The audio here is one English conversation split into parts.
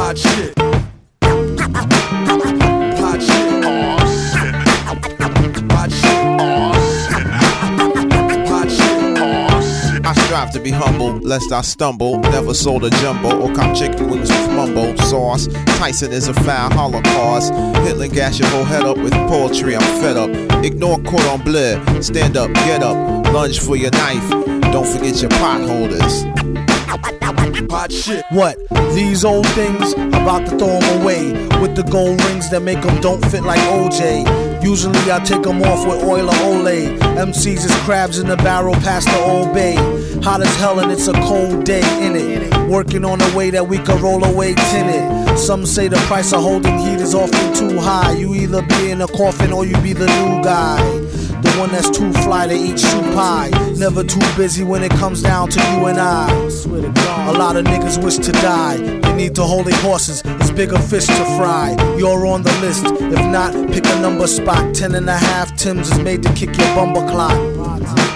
Hot shit. Hot shit. Shit. I strive to be humble, lest I stumble. Never sold a jumbo or cop chicken wings with mumbo sauce. Tyson is a fowl holocaust. Hitler gas your whole head up with poetry. I'm fed up. Ignore cordon bleu. Stand up, get up, lunge for your knife. Don't forget your pot holders. Hot shit. What? These old things? About to throw them away. With the gold rings that make them don't fit like OJ. Usually I take them off with oil or Olay. MCs is crabs in the barrel past the old bay. Hot as hell and it's a cold day in it. Working on a way that we can roll away tinted. Some say the price of holding heat is often too high. You either be in a coffin or you be the new guy. The one that's too fly to eat shoe pie. Never too busy when it comes down to you and I. A lot of niggas wish to die. They need to hold their horses. It's bigger fish to fry. You're on the list. If not, pick a number spot. Ten and a half Tim's is made to kick your bumper clock.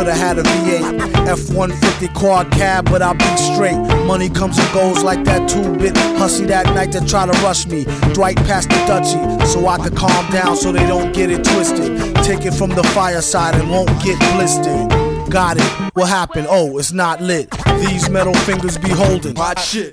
I coulda had a V8, F-150 quad cab, but I'll be straight. Money comes and goes like that two-bit hussy that night that try to rush me. Dwight passed the Dutchie, so I could calm down so they don't get it twisted. Take it from the fireside and won't get blistered. Got it. What happened? Oh, it's not lit. These metal fingers be holding. Hot shit.